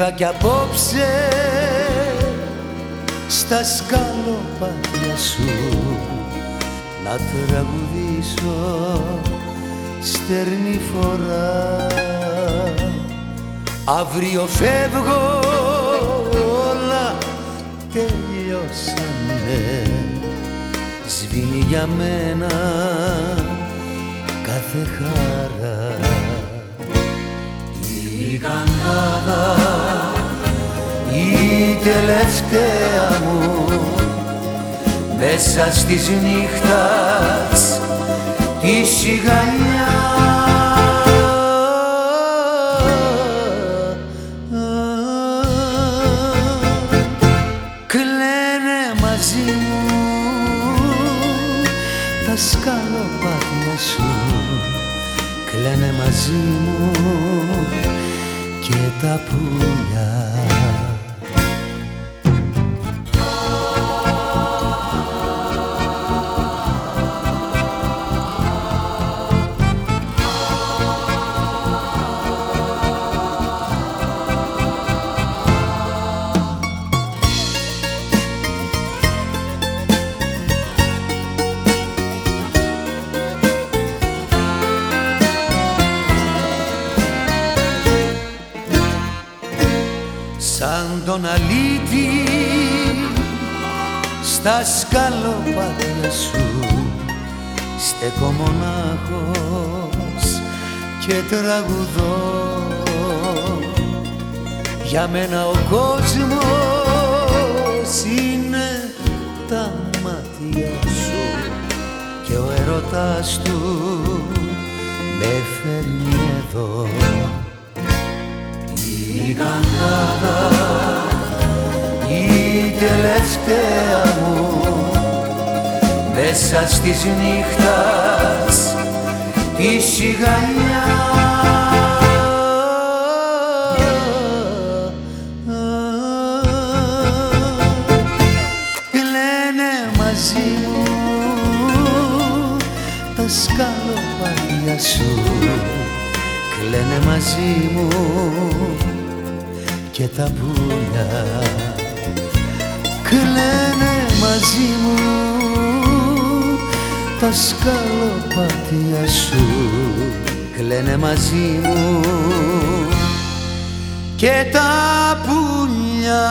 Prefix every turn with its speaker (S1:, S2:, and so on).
S1: Ήρθα κι απόψε στα σκαλοπάτια σου να τραγουδήσω στερνή φορά. Αύριο φεύγω όλα τελειώσανε. Σβήνει για μένα κάθε χαρά. Η κανάδα η τελευταία μου μέσα στις νύχτας τη σιγανιά. Κλαίνε μαζί μου τα σκαλοπάτια σου. Κλαίνε μαζί μου και τα πουλιά σαν τον αλήτη στα σκαλοπάτια σου. Στέκω μονάχος και τραγουδώ. Για μένα ο κόσμος είναι τα μάτια σου και ο ερωτάς του με φέρνει εδώ. Η κανάδα η τελευταία μου. Μέσα στις νύχτας τη σιγανιά. Κλαίνε μαζί μου τα σκαλοπάτια σου. Κλαίνε μαζί μου και τα πουλιά κλαίνε μαζί μου τα σκαλοπάτια σου. Κλαίνε μαζί μου και τα πουλιά